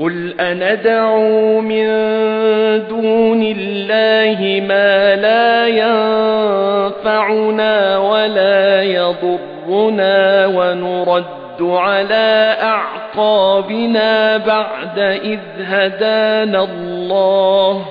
قُلْ أَنَدْعُو مِن دُونِ اللَّهِ مَا لَا يَنفَعُنَا وَلَا يَضُرُّنَا وَنُرَدُّ عَلَى أَعْقَابِنَا بَعْدَ إِذْ هَدَانَا اللَّهُ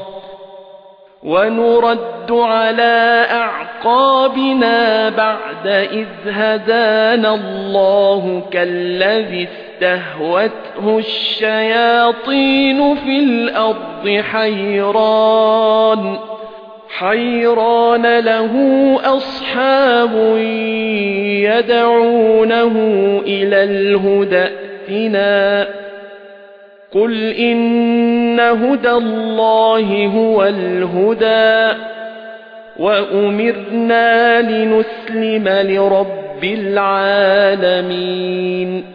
وَنُرَدُّ عَلَى أَعْقَابِنَا بَعْدَ إِذْ هَدَانَا اللَّهُ كَالَّذِي اسْتَهْوَتْهُ الشَّيَاطِينُ فِي الْأَرْضِ حَيْرَانٌ حَيْرَانَ لَهُ أَصْحَابٌ يَدْعُونَهُ إِلَى الْهُدى ائْتِنَا. قُلْ إِنَّ هُدَى اللَّهِ هُوَ الْهُدَى وَأُمِرْنَا لِنُسْلِمَ لِرَبِّ الْعَالَمِينَ.